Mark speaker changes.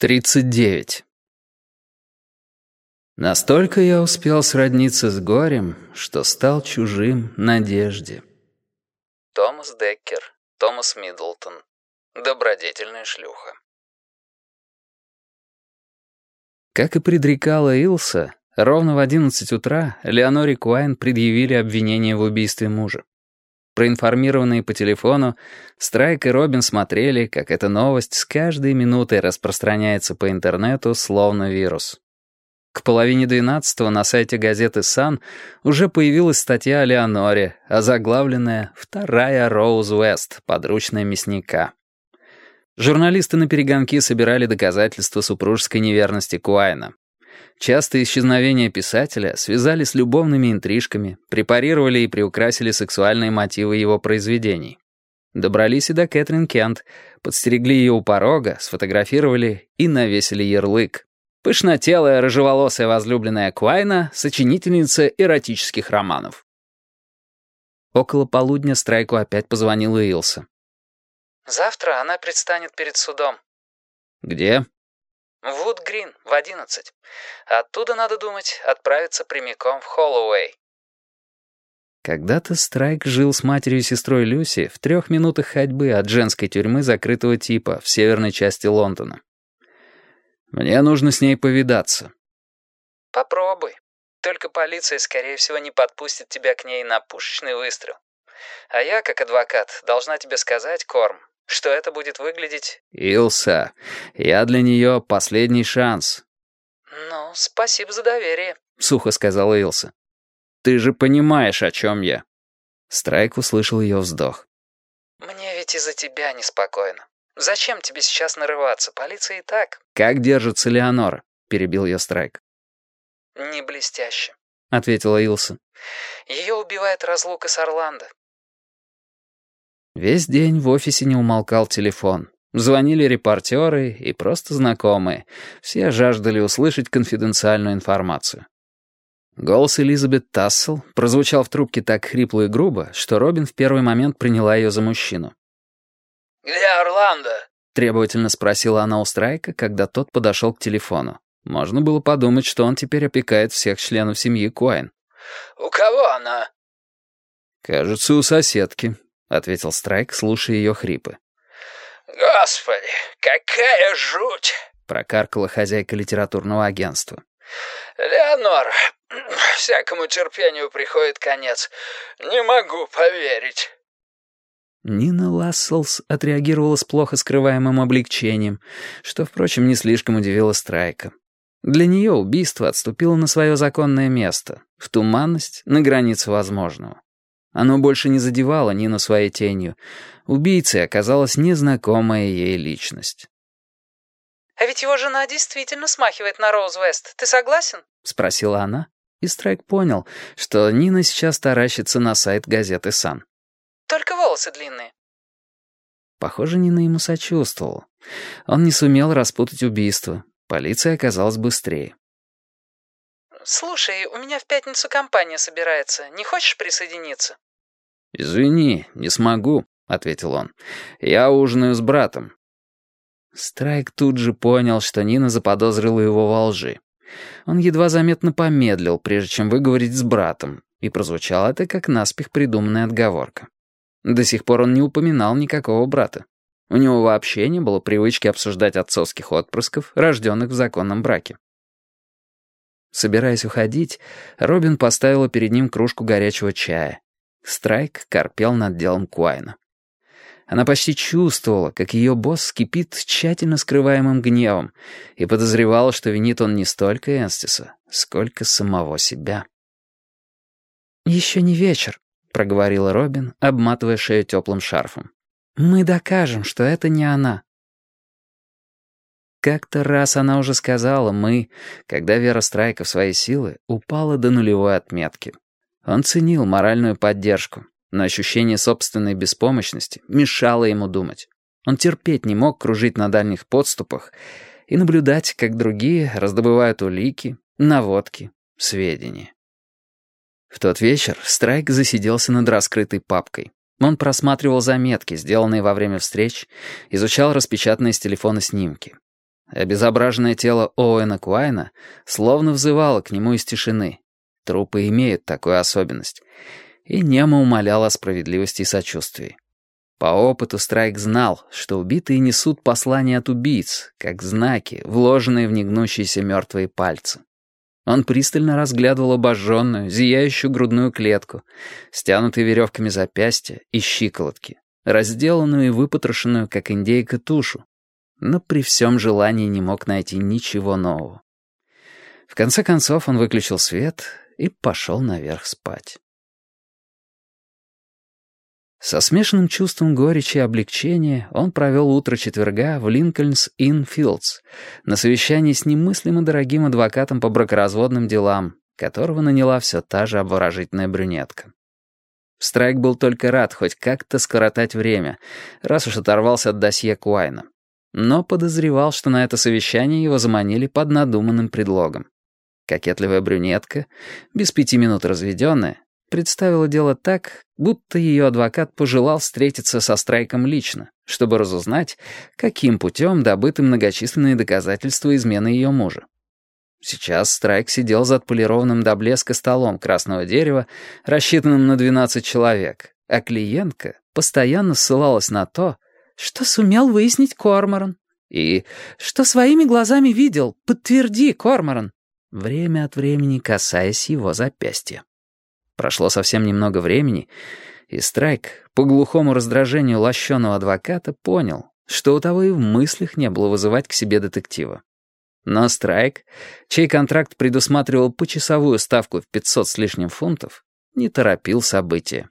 Speaker 1: Тридцать девять. Настолько я успел сродниться с горем, что стал чужим надежде. Томас Деккер, Томас Миддлтон. Добродетельная шлюха. Как и предрекала Илса, ровно в одиннадцать утра Леоноре Куайн предъявили обвинение в убийстве мужа. Проинформированные по телефону, Страйк и Робин смотрели, как эта новость с каждой минутой распространяется по интернету, словно вирус. К половине двенадцатого на сайте газеты «Сан» уже появилась статья о Леоноре, озаглавленная «Вторая Роуз Уэст, подручная мясника». Журналисты на перегонки собирали доказательства супружеской неверности Куайна. Частые исчезновения писателя связали с любовными интрижками, препарировали и приукрасили сексуальные мотивы его произведений. Добрались и до Кэтрин Кент, подстерегли ее у порога, сфотографировали и навесили ярлык. Пышнотелая, рыжеволосая возлюбленная Квайна, сочинительница эротических романов. Около полудня Страйку опять позвонила Илса.
Speaker 2: «Завтра она предстанет перед судом».
Speaker 1: «Где?»
Speaker 2: «Вуд Грин, в одиннадцать. Оттуда, надо думать, отправиться прямиком в Холлоуэй».
Speaker 1: Когда-то Страйк жил с матерью и сестрой Люси в трех минутах ходьбы от женской тюрьмы закрытого типа в северной части Лондона. «Мне нужно с ней повидаться».
Speaker 2: «Попробуй. Только полиция, скорее всего, не подпустит тебя к ней на пушечный выстрел. А я, как адвокат, должна тебе сказать, Корм, что это будет выглядеть...
Speaker 1: Илса, я для нее последний шанс.
Speaker 2: Ну, спасибо за доверие,
Speaker 1: сухо сказала Илса. Ты же понимаешь, о чем я. Страйк услышал ее вздох.
Speaker 2: Мне ведь из-за тебя неспокойно. Зачем тебе сейчас нарываться? Полиция и так.
Speaker 1: Как держится Леонора? Перебил ее Страйк.
Speaker 2: Не блестяще,
Speaker 1: ответила Илса.
Speaker 2: Ее убивает разлука с Орландо.
Speaker 1: Весь день в офисе не умолкал телефон. Звонили репортеры и просто знакомые. Все жаждали услышать конфиденциальную информацию. Голос Элизабет Тассел прозвучал в трубке так хрипло и грубо, что Робин в первый момент приняла ее за мужчину.
Speaker 2: «Где Орландо?»
Speaker 1: — требовательно спросила она у Страйка, когда тот подошел к телефону. Можно было подумать, что он теперь опекает всех членов семьи Куайн.
Speaker 2: «У кого она?»
Speaker 1: «Кажется, у соседки», — ответил Страйк, слушая ее хрипы.
Speaker 2: «Господи, какая жуть!»
Speaker 1: — прокаркала хозяйка литературного агентства.
Speaker 2: «Леонор, всякому терпению приходит конец. Не могу поверить».
Speaker 1: Нина Ласселс отреагировала с плохо скрываемым облегчением, что, впрочем, не слишком удивило Страйка. Для нее убийство отступило на свое законное место, в туманность, на границе возможного. Оно больше не задевало Нину своей тенью. Убийцей оказалась незнакомая ей личность.
Speaker 2: «А ведь его жена действительно смахивает на Роуз Вест. Ты согласен?»
Speaker 1: — спросила она, и Страйк понял, что Нина сейчас таращится на сайт газеты «Сан».
Speaker 2: «Только волосы длинные».
Speaker 1: Похоже, Нина ему сочувствовала. Он не сумел распутать убийство. Полиция оказалась быстрее.
Speaker 2: «Слушай, у меня в пятницу компания собирается. Не хочешь присоединиться?»
Speaker 1: «Извини, не смогу», — ответил он. «Я ужинаю с братом». Страйк тут же понял, что Нина заподозрила его во лжи. Он едва заметно помедлил, прежде чем выговорить с братом, и прозвучало это как наспех придуманная отговорка. До сих пор он не упоминал никакого брата. У него вообще не было привычки обсуждать отцовских отпрысков, рожденных в законном браке. Собираясь уходить, Робин поставила перед ним кружку горячего чая. Страйк корпел над делом Куайна. Она почти чувствовала, как ее босс кипит тщательно скрываемым гневом, и подозревала, что винит он не столько Энстиса, сколько самого себя. «Еще не вечер», — проговорила Робин, обматывая шею теплым шарфом. «Мы докажем, что это не она». Как-то раз она уже сказала «мы», когда вера Страйка в свои силы упала до нулевой отметки. Он ценил моральную поддержку. Но ощущение собственной беспомощности мешало ему думать. Он терпеть не мог кружить на дальних подступах и наблюдать, как другие раздобывают улики, наводки, сведения. В тот вечер Страйк засиделся над раскрытой папкой. Он просматривал заметки, сделанные во время встреч, изучал распечатанные с телефона снимки. Обезображенное тело Оуэна Куайна словно взывало к нему из тишины. Трупы имеют такую особенность. И Немо умолял о справедливости и сочувствии. По опыту Страйк знал, что убитые несут послания от убийц, как знаки, вложенные в негнущиеся мертвые пальцы. Он пристально разглядывал обожженную, зияющую грудную клетку, стянутые веревками запястья и щиколотки, разделанную и выпотрошенную, как индейка, тушу, но при всем желании не мог найти ничего нового. В конце концов он выключил свет и пошел наверх спать. Со смешанным чувством горечи и облегчения он провел утро четверга в Линкольнс-Ин-Филдс на совещании с немыслимо дорогим адвокатом по бракоразводным делам, которого наняла все та же обворожительная брюнетка. Страйк был только рад хоть как-то скоротать время, раз уж оторвался от досье Куайна. Но подозревал, что на это совещание его заманили под надуманным предлогом. Кокетливая брюнетка, без пяти минут разведенная, представила дело так, будто ее адвокат пожелал встретиться со Страйком лично, чтобы разузнать, каким путем добыты многочисленные доказательства измены ее мужа. Сейчас Страйк сидел за отполированным до блеска столом красного дерева, рассчитанным на 12 человек, а клиентка постоянно ссылалась на то, что сумел выяснить Корморан, и что своими глазами видел, подтверди, Корморан, время от времени касаясь его запястья. Прошло совсем немного времени, и Страйк, по глухому раздражению лощеного адвоката, понял, что у того и в мыслях не было вызывать к себе детектива. Но Страйк, чей контракт предусматривал почасовую ставку в 500 с лишним фунтов, не торопил события.